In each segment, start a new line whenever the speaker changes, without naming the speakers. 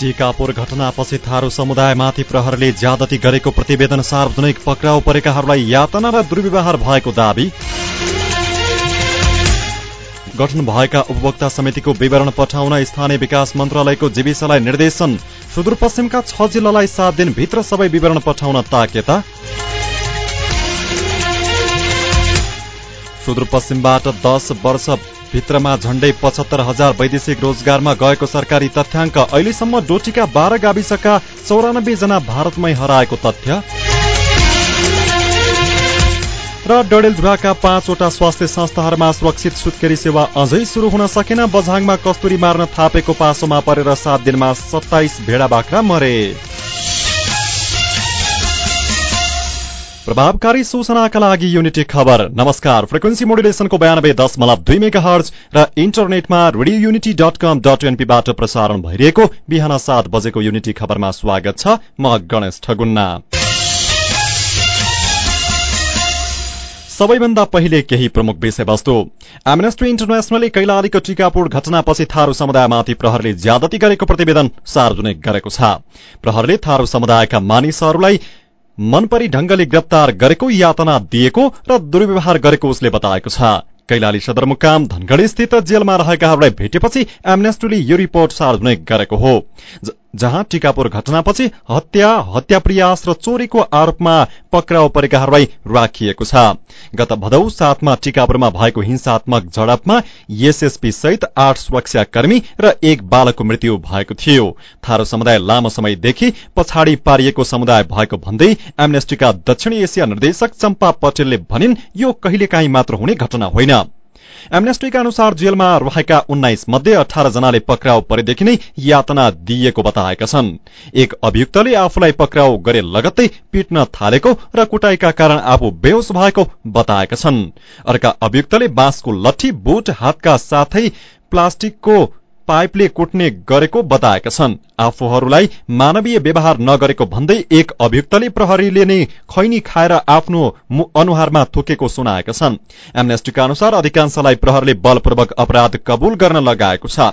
टिकापुर घटनापछि थारू समुदायमाथि प्रहरले ज्यादती गरेको प्रतिवेदन सार्वजनिक पक्राउ परेकाहरूलाई यातना र दुर्व्यवहार भएको दावी गठन भएका उपभोक्ता समितिको विवरण पठाउन स्थानीय विकास मन्त्रालयको जीविसलाई निर्देशन। सुदूरपश्चिमका छ जिल्लालाई सात दिनभित्र सबै विवरण पठाउन ताकेता। सुदूरपश्चिमबाट दस वर्ष भित्रमा झण्डै पचहत्तर हजार वैदेशिक रोजगारमा गएको सरकारी तथ्याङ्क। अहिलेसम्म डोटीका बाह्र गाविसका चौरानब्बे जना भारतमै हराएको तथ्य। र डडेलधुराका पाँचवटा स्वास्थ्य संस्थाहरूमा सुरक्षित सुत्केरी सेवा अझै सुरु हुन सकेन। बझाङमा कस्तुरी मार्न थापेको पासोमा परेर सात दिनमा सत्ताइस भेडा बाख्रा मरे। प्रभावकारी सूचनाका लागि युनिटी खबर। नमस्कार। फ्रिक्वेन्सी मोडुलेसनको बयानब्बे दशमलव दुई मेगा हर्ज र इन्टरनेटमा radio Unity dot com dot एनपीबाट प्रसारण भइरहेको बिहान सात बजेको युनिटी खबरमा स्वागत छ म गणेश ठगुन्ना। सबैभन्दा पहिले केही प्रमुख विषयवस्तु। एमनेस्टी इन्टरनेशनलले कैलालीको टिकापुर घटनापछि थारू समुदायमाथि प्रहरले ज्यादती गरेको प्रतिवेदन सार्वजनिक गरेको छ। प्रहरले थारू समुदायका मानिसहरूलाई मनपरी ढंगले गिरफ्तार गरेको यातना दिएको र दुर्व्यवहार गरेको उसले बताएको छ। कैलाली सदरमुकाम धनगढ़ी स्थित जेलमा रहेकाहरूलाई भेटेपछि एमनेस्टीले यो रिपोर्ट सार्वजनिक गरेको हो। जहाँ टिकापुर घटनापछि हत्या हत्या प्रयास र चोरीको आरोपमा पक्राउ परेकाहरूलाई राखिएको छ। गत भदौ सातमा टिकापुरमा भएको हिंसात्मक झडपमा एसएसपी सहित आठ सुरक्षाकर्मी र एक बालकको मृत्यु भएको थियो। थारो समुदाय लामो समयदेखि पछाडि पारिएको समुदाय भएको भन्दै एमनेस्टीका दक्षिणी एसिया निर्देशक चम्पा पटेलले भनिन् यो कहिलेकाहीँ मात्र हुने घटना होइन। एमनेस्टीका अनुसार जेलमा रहेका उन्नाइस मध्ये अठार जनाले पक्राउ परेदेखि नै यातना दिइएको बताएका छन्। एक अभियुक्तले आफूलाई पक्राउ गरे लगत्तै पिट्न थालेको र कुटाईका कारण आफू बेहोस भएको बताएका छन्। अर्का अभियुक्तले बाँसको लट्ठी बुट हातका साथै प्लास्टिकको पाइपले कुट्ने गरेको बताएका छन्। आफूहरूलाई मानवीय व्यवहार नगरेको भन्दै एक अभियुक्तले प्रहरीले नै खैनी खाएर आफ्नो अनुहारमा थुकेको सुनाएका छन्। एमनेस्टीका अनुसार अधिकांशलाई प्रहरले बलपूर्वक अपराध कबूल गर्न लगाएको छ।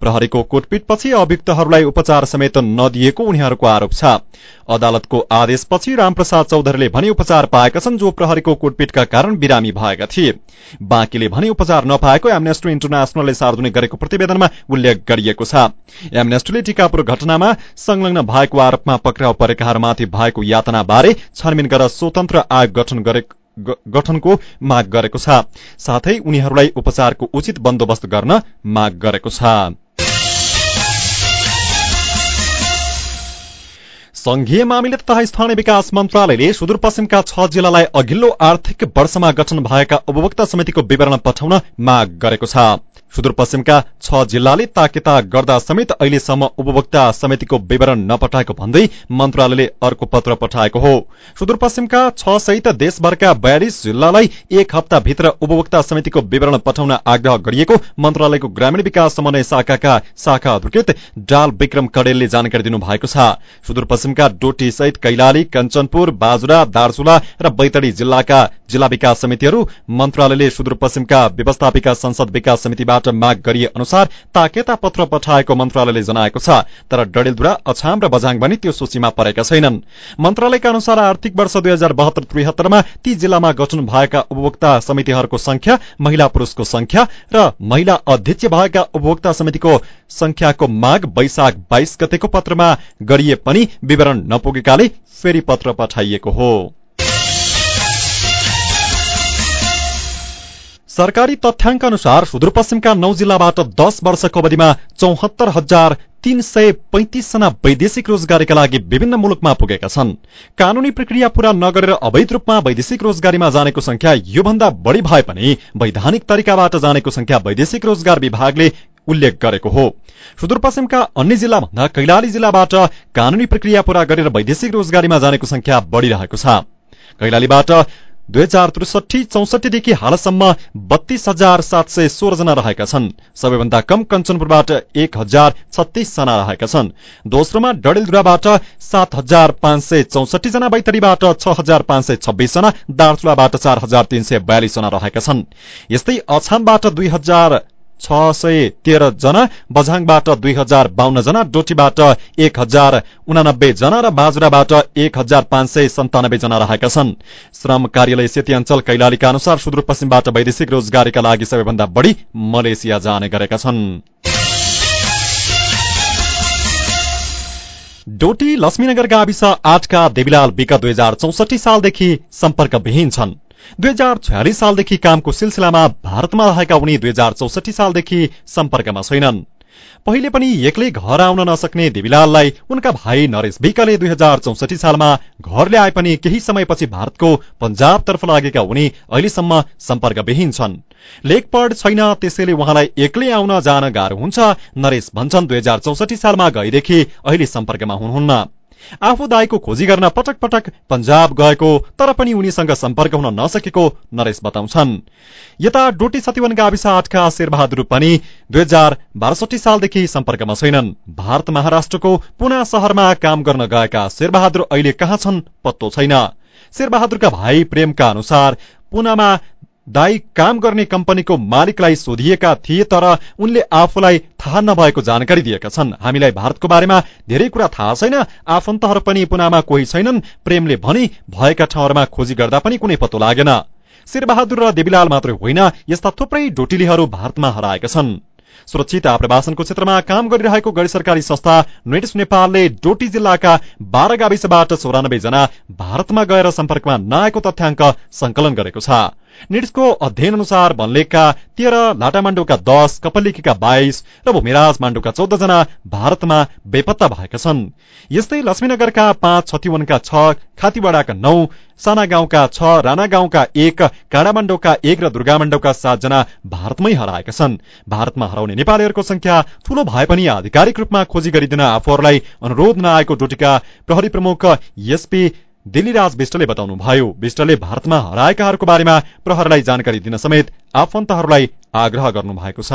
प्रहरीको कुटपिटपछि अभियुक्तहरूलाई उपचार समेत नदिएको उनीहरूको आरोप छ। अदालतको आदेशपछि रामप्रसाद चौधरीले भने उपचार पाएका छन् जो प्रहरीको कुटपिटका कारण बिरामी भएका थिए। बाँकीले भने उपचार नपाएको एमनेस्टी इन्टरनेशनलले सार्वजनिक गरेको प्रतिवेदनमा उल्लेख गरिएको छ। एमनेस्टीले टिकापुर घटनामा संलग्न भएको आरोपमा पक्राउ परेकाहरूमाथि भएको यातना बारे छानबिन गरेर स्वतन्त्र आयोग गठन गरेको गठनको माग गरेको छ। साथै उनीहरूलाई उपचारको उचित बन्दोबस्त गर्न माग गरेको छ। संघीय मामिला तथा स्थानीय विकास मन्त्रालयले सुदूरपश्चिमका छ जिल्लालाई अघिल्लो आर्थिक वर्षमा गठन भएका उपभोक्ता समितिको विवरण पठाउन माग गरेको छ। सुदूरपश्चिमका छ जिल्लाले ताकेता गर्दा समेत अहिलेसम्म उपभोक्ता समितिको विवरण नपठाएको भन्दै मन्त्रालयले अर्को पत्र पठाएको हो। सुदूरपश्चिमका छ सहित देशभरका बयालिस जिल्लालाई एक हप्ताभित्र उपभोक्ता समितिको विवरण पठाउन आग्रह गरिएको मन्त्रालयको ग्रामीण विकास समन्वय शाखाका शाखा अधिकृत डाल विक्रम कडेलले जानकारी दिनुभएको छ। सुदूरपश्चिमका डोटी सहित कैलाली कञ्चनपुर बाजुरा दार्चुला र बैतडी जिल्लाका जिल्ला विकास समितिहरू मन्त्रालयले सुदूरपश्चिमका व्यवस्थापिका संसद विकास समितिबाट बाट माग गरिए अनुसार ताकेता पत्र पठाएको मन्त्रालयले जनाएको छ तर डडेलधुरा अछाम र बझाङ पनि त्यो सूचीमा परेका छैनन्। मन्त्रालयका अनुसार आर्थिक वर्ष दुई हजार बहत्तर त्रिहत्तरमा ती जिल्लामा गठन भएका उपभोक्ता समितिहरूको संख्या महिला पुरूषको संख्या र महिला अध्यक्ष भएका उपभोक्ता समितिको संख्याको माग वैशाख बाइस गतेको पत्रमा गरिए पनि विवरण नपुगेकाले फेरि पत्र पठाइएको हो। सरकारी तथ्याङ्क अनुसार सुदूरपश्चिमका नौ जिल्लाबाट दश वर्षको अवधिमा चौहत्तर हजार तीन सय पैंतिसजना वैदेशिक रोजगारीका लागि विभिन्न मुलुकमा पुगेका छन्। कानूनी प्रक्रिया पूरा नगरेर अवैध रूपमा वैदेशिक रोजगारीमा जानेको संख्या योभन्दा बढ़ी भए पनि वैधानिक तरिकाबाट जानेको संख्या वैदेशिक रोजगार विभागले उल्लेख गरेको हो। सुदूरपश्चिमका अन्य जिल्लाभन्दा कैलाली जिल्लाबाट कानूनी प्रक्रिया पूरा गरेर वैदेशिक रोजगारीमा जानेको संख्या बढ़िरहेको छ। कैलालीबाट दुई हजार त्रिसठी चौसठीदेखि हालसम्म बत्तीस हजार सात सय सोह्र जना रहेका छन्। सबैभन्दा कम कञ्चनपुरबाट एक हजार छत्तीस जना रहेका छन्। दोस्रोमा डडेलधुराबाट सात हजार पाँच सय चौसठी जना बैतडीबाट छ हजार पाँच सय छब्बीस जना दार्चुलाबाट चार हजार तीन सय बयालिस जना रहेका छन्। यस्तै अछामबाट दुई हजार छ सय तेह्र जना बझाङबाट दुई हजार बाहन्न जना डोटीबाट एक हजार उनानब्बे जना र बाजुराबाट एक हजार पाँच सय सन्तानब्बे जना रहेका छन्। श्रम कार्यालय सेती अञ्चल कैलालीका अनुसार सुदूरपश्चिमबाट वैदेशिक रोजगारीका लागि सबैभन्दा बढ़ी मलेसिया जाने गरेका छन्। डोटी लक्ष्मीनगर गाविस आठका देवीलाल विगत दुई हजार चौसठी सालदेखि सम्पर्कविहीन छन्। दुई हजार छयालिस सालदेखि कामको सिलसिलामा भारतमा रहेका उनी दुई हजार चौसठी सालदेखि सम्पर्कमा छैनन्। पहिले पनि एक्लै घर आउन नसक्ने देवीलाललाई उनका भाइ नरेश विकले दुई हजार चौसठी सालमा घर ल्याए पनि केही समयपछि भारतको पञ्जाबतर्फ लागेका उनी अहिलेसम्म सम्पर्कविहीन छन्। लेखपढ छैन त्यसैले उहाँलाई एक्लै आउन जान गाह्रो हुन्छ नरेश भन्छन्। दुई हजार चौसठी सालमा गएदेखि अहिले सम्पर्कमा हुनुहुन्न। आफू दाईको खोजी गर्न पटक पटक पञ्जाब गएको तर पनि उनीसँग सम्पर्क हुन नसकेको नरेश बताउँछन्। यता डोटी सतीवन गाविस आठका शेरबहादुर पनि दुई हजार बासठी सालदेखि सम्पर्कमा छैनन्। भारत महाराष्ट्रको पुना शहरमा काम गर्न गएका शेरबहादुर अहिले कहाँ छन् पत्तो छैन। शेरबहादुरका भाइ प्रेमका अनुसार पुनामा दाई काम गर्ने कम्पनीको मालिकलाई सोधिएका थिए तर उनले आफूलाई थाहा नभएको जानकारी दिएका छन्। हामीलाई भारतको बारेमा धेरै कुरा थाहा छैन। आफन्तहरू पनि पुनामा कोही छैनन्। प्रेमले भनी भएका ठाउँहरूमा खोजी गर्दा पनि कुनै पत्तो लागेन। शेरबहादुर र देवीलाल मात्रै होइन यस्ता थुप्रै डोटिलीहरू भारतमा हराएका छन्। सुरक्षित आप्रवासनको क्षेत्रमा काम गरिरहेको गैर सरकारी संस्था नेटिस नेपालले डोटी जिल्लाका बाह्र गाविसबाट चौरानब्बे जना भारतमा गएर सम्पर्कमा नआएको तथ्याङ्क संकलन गरेको छ। निड्सको अध्ययन अनुसार भन्लेकका तेह्र लाटामाण्डोका दस कपलिकीका बाइस र भूमिराज माण्डोका चौध जना भारतमा बेपत्ता भएका छन्। यस्तै लक्ष्मीनगरका पाँच छतिवनका छ खातीवाडाका नौ साना गाउँका छ राणा गाउँका एक काडामाण्डोका एक र दुर्गामाण्डोका सातजना भारतमै हराएका छन्। भारतमा हराउने नेपालीहरूको संख्या ठूलो भए पनि आधिकारिक रूपमा खोजी गरिदिन आफूहरूलाई अनुरोध नआएको डोटीका प्रहरी प्रमुख एसपी दिल्लीराज विष्टले बताउनुभयो विष्टले भारतमा हराएकाहरूको बारेमा प्रहरलाई जानकारी दिन समेत आफन्तहरूलाई आग्रह गर्नु भएको छ।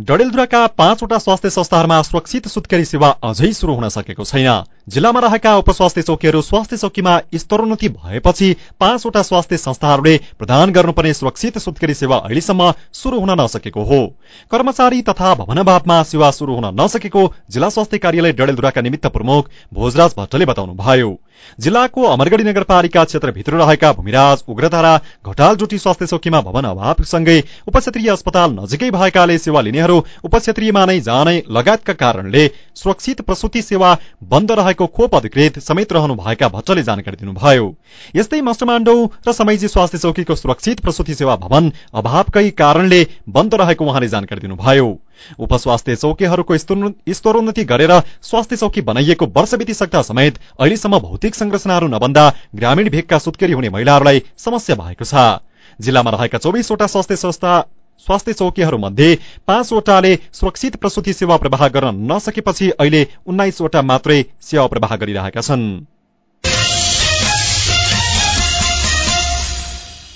डडेलधुराका पाँचवटा स्वास्थ्य संस्थाहरूमा सुरक्षित सुत्केरी सेवा अझै शुरू हुन सकेको छैन। जिल्लामा रहेका उपस्वास्थ्य चौकीहरू स्वास्थ्य चौकीमा स्तरोन्नति भएपछि पाँचवटा स्वास्थ्य संस्थाहरूले प्रदान गर्नुपर्ने सुरक्षित सुत्केरी सेवा अहिलेसम्म शुरू हुन नसकेको हो। कर्मचारी तथा भवनभावमा सेवा शुरू हुन नसकेको जिल्ला स्वास्थ्य कार्यालय डडेलधुराका निमित्त प्रमुख भोजराज भट्टले बताउनुभयो। जिल्लाको अमरगढ़ी नगरपालिका क्षेत्रभित्र रहेका भूमिराज उग्रधारा घटाल जोटी स्वास्थ्य चौकीमा भवन अभावसँगै उपक्षेत्रीय अस्पताल नजिकै भएकाले सेवा लिनेहरू उपक्षेत्रीयमा नै जाने लगायतका कारणले सुरक्षित प्रसुति सेवा बन्द रहेको खोप अधिकृत समेत रहनु भएका भट्टले जानकारी दिनुभयो। यस्तै मष्टमाण्डौ र समैजी स्वास्थ्य चौकीको सुरक्षित प्रसुति सेवा भवन अभावकै कारणले बन्द रहेको उहाँले जानकारी दिनुभयो। उपस्वास्थ्य चौकीहरूको स्तरोन्नति गरेर स्वास्थ्य चौकी बनाइएको वर्ष बितिसक्दा समेत अहिलेसम्म भौतिक संरचनाहरू नबन्दा ग्रामीण भेगका सुत्केरी हुने महिलाहरूलाई समस्या भएको छ। जिल्लामा रहेका चौबिसवटा स्वास्थ्य संस्था स्वास्थ्य चौकीहरू मध्ये पाँचवटाले सुरक्षित प्रसुति सेवा प्रवाह गर्न नसकेपछि अहिले उन्नाइसवटा मात्रै सेवा प्रवाह गरिरहेका छन्।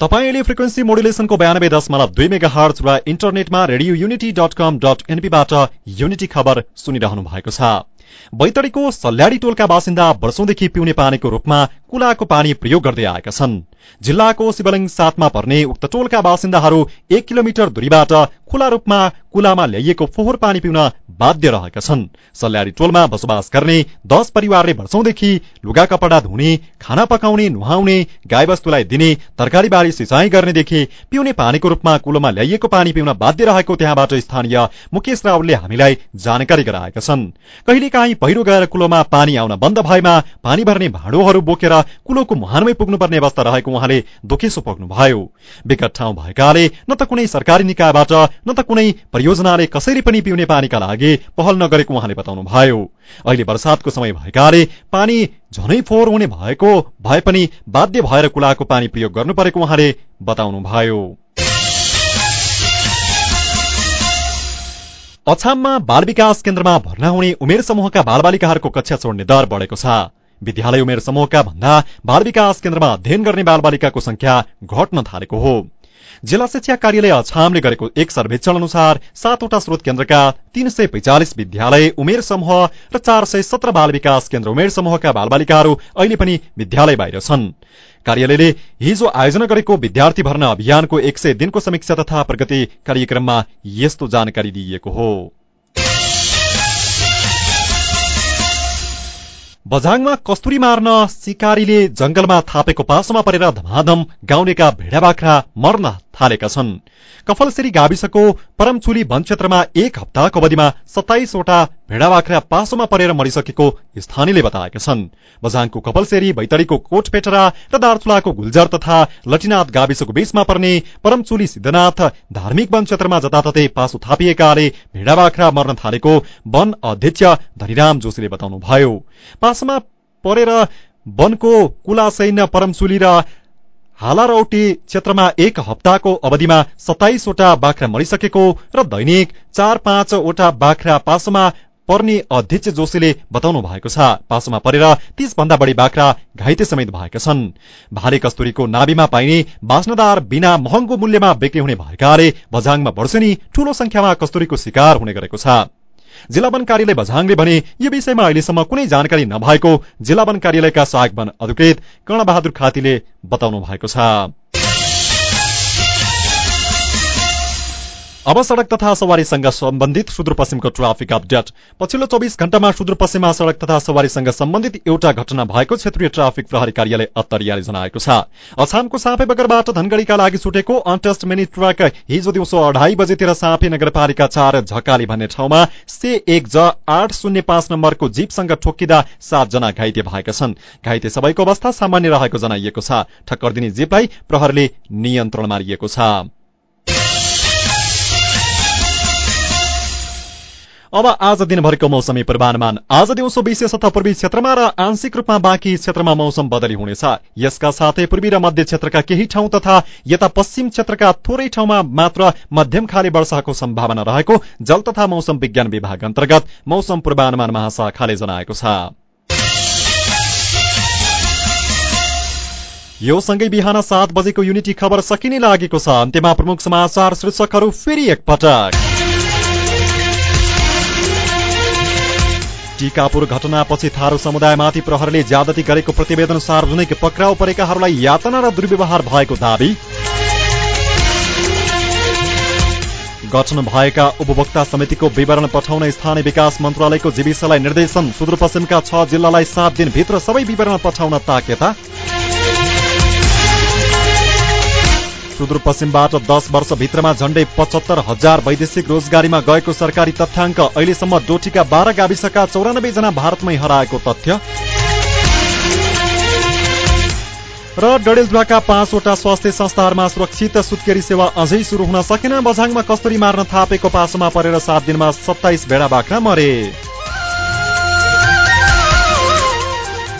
तपाईँले फ्रिक्वेन्सी मोडुलेसनको बयानब्बे दशमलव दुई मेगा हर्च र इन्टरनेटमा radio Unity dot com dot एनपीबाट Unity खबर सुनिरहनु भएको छ। बैतडीको सल्याडी टोलका बासिन्दा वर्षौंदेखि पिउने पानीको रूपमा कुलाको पानी प्रयोग गर्दै आएका छन्। जिल्लाको शिवलिङ साथमा पर्ने उक्त टोलका बासिन्दाहरू एक किलोमिटर दूरीबाट खुला रूपमा कुलामा ल्याइएको फोहोर पानी पिउन बाध्य रहेका छन्। सल्यारी टोलमा बसोबास गर्ने दश परिवारले वर्षौंदेखि लुगा कपडा धुने खाना पकाउने नुहाउने गाईवस्तुलाई दिने तरकारी बारी सिंचाई गर्नेदेखि पिउने पानीको रूपमा कुलोमा ल्याइएको पानी पिउन बाध्य रहेको त्यहाँबाट स्थानीय मुकेश रावलले हामीलाई जानकारी गराएका छन्। कहिलेकाहीँ पहिरो गएर कुलोमा पानी आउन बन्द भएमा पानी भर्ने भाँडोहरू बोकेर कुलोको मुहानमै पुग्नुपर्ने अवस्था रहेको उहाँले दुखेसो पोख्नुभयो विकट ठाउँ भएकाले न त कुनै सरकारी निकायबाट न त कुनै परियोजनाले कसैले पनि पिउने पानीका लागि पहल नगरेको उहाँले बताउनुभयो। अहिले वर्षातको समय भएकाले पानी झनै फोहोर हुने भएको भए पनि बाध्य भएर कुलाको पानी प्रयोग गर्नु परेको उहाँले बताउनुभयो। अछाममा बाल विकास केन्द्रमा भर्ना हुने उमेर समूहका बालबालिकाहरूको कक्षा छोड्ने दर बढेको छ। विद्यालय उमेर समूहका भन्दा बाल विकास केन्द्रमा अध्ययन गर्ने बालबालिकाको संख्या घट्न थालेको हो। जिल्ला शिक्षा कार्यालय अछामले गरेको एक सर्वेक्षण अनुसार सातवटा स्रोत केन्द्रका तीन सय पैंचालिस विद्यालय उमेर समूह र चार सय सत्र बाल विकास केन्द्र उमेर समूहका बालबालिकाहरू अहिले पनि विद्यालय बाहिर छन्। कार्यालयले हिजो आयोजना गरेको विद्यार्थी भर्ना अभियानको एक सय दिनको समीक्षा तथा प्रगति कार्यक्रममा यस्तो जानकारी दिइएको हो। बझाङमा कस्तुरी मार्न सिकारीले जंगलमा थापेको पासोमा परेर धमाधम गाउँलेका भेडा बाख्रा मर्न थालेका छन्। कफलसेरी गाविसको परमचुली वन क्षेत्रमा एक हप्ताको अवधिमा सत्ताइसवटा भेडा बाख्रा पासोमा परेर मरिसकेको स्थानीयले बताएका छन्। बझाङको कफलसेरी भैतडीको कोटपेटरा र दार्चुलाको गुल्जर तथा लटिनाथ गाविसको बीचमा पर्ने परमचुली सिद्धनाथ धार्मिक वन क्षेत्रमा जताततै पासो थापिएकाले भेडा बाख्रा मर्न थालेको वन अध्यक्ष धनीराम जोशीले बताउनुभयो। पासोमा परेर वनको कुलासैन्य परमचुली र हालारौटी क्षेत्रमा एक हप्ताको अवधिमा सत्ताइसवटा बाख्रा मरिसकेको र दैनिक चार पाँचवटा बाख्रा पासोमा पर्ने अध्यक्ष जोशीले बताउनु भएको छ। पासोमा परेर तीस भन्दा बढी बाख्रा घाइते समेत भएका छन्। भाले कस्तुरीको नाभिमा पाइने बास्नदार बिना महँगो मूल्यमा बिक्री हुने भएकाले बझाङमा वर्षेनी ठूलो संख्यामा कस्तुरीको शिकार हुने गरेको छ। जिल्ला वन कार्यालय बझाङले भने यो विषयमा अहिलेसम्म कुनै जानकारी नभएको जिल्ला वन कार्यालयका सहायक वन अधिकृत कर्णबहादुर खातीले बताउनु भएको छ। अब सड़क तथा सवारीसँग सम्बन्धित सुदूरपश्चिमको ट्राफिक अपडेट। पछिल्लो चौबिस घण्टामा सुदूरपश्चिममा सड़क तथा सवारीसँग सम्बन्धित एउटा घटना भएको क्षेत्रीय ट्राफिक प्रहरी कार्यालय अत्तरियाले जनाएको छ। अछामको साँपे बगरबाट धनगढ़ीका लागि छुटेको अन्टेस्ट मिनी ट्रक हिजो दिउँसो अढाई बजेतिर साँपे नगरपालिका चार झकाली भन्ने ठाउँमा से एक ज आठ शून्य पाँच नम्बरको जीपसँग ठोकिँदा सातजना घाइते भएका छन्। घाइते सबैको अवस्था सामान्य रहेको जनाइएको छ। ठक्कर दिने जीपलाई प्रहरले नियन्त्रणमा लिएको छ। अब आज दिनभरिको मौसमी पूर्वानुमान। आज दिउँसो विशेष पूर्वी क्षेत्रमा र आंशिक रूपमा बाँकी क्षेत्रमा मौसम बदली हुनेछ। यसका साथै पूर्वी र मध्य क्षेत्रका केही ठाउँ तथा यता पश्चिम क्षेत्रका थोरै ठाउँमा मात्र मध्यम खाले वर्षाको सम्भावना रहेको जल तथा मौसम विज्ञान विभाग अन्तर्गत मौसम पूर्वानुमान महाशाखाले जनाएको छ। यो सँगै बिहान सात बजेको युनिटी खबर सकिने लागेको छ। अन्त्यमा प्रमुख समाचार शीर्षकहरू फेरि एकपटक। टिकापुर घटनापछि थारू समुदायमाथि प्रहरले ज्यादती गरेको प्रतिवेदन सार्वजनिक पक्राउ परेकाहरूलाई यातना र दुर्व्यवहार भएको दावी गठन भएका उपभोक्ता समितिको विवरण पठाउन स्थानीय विकास मन्त्रालयको जीविसलाई निर्देशन। सुदूरपश्चिमका छ जिल्लालाई सात दिनभित्र सबै विवरण पठाउन ताकेता। सुदूरपश्चिमबाट दस वर्षभित्रमा झण्डै पचहत्तर हजार वैदेशिक रोजगारीमा गएको सरकारी तथ्याङ्क अहिलेसम्म डोटीका बाह्र गाविसका चौरानब्बे जना भारतमै हराएको तथ्य। र डडेलधुवाका पाँचवटा स्वास्थ्य संस्थाहरूमा सुरक्षित सुत्केरी सेवा अझै सुरु हुन सकेन। बझाङमा कस्तुरी मार्न थापेको पासोमा परेर सात दिनमा सत्ताइस भेडा बाख्रा मरे।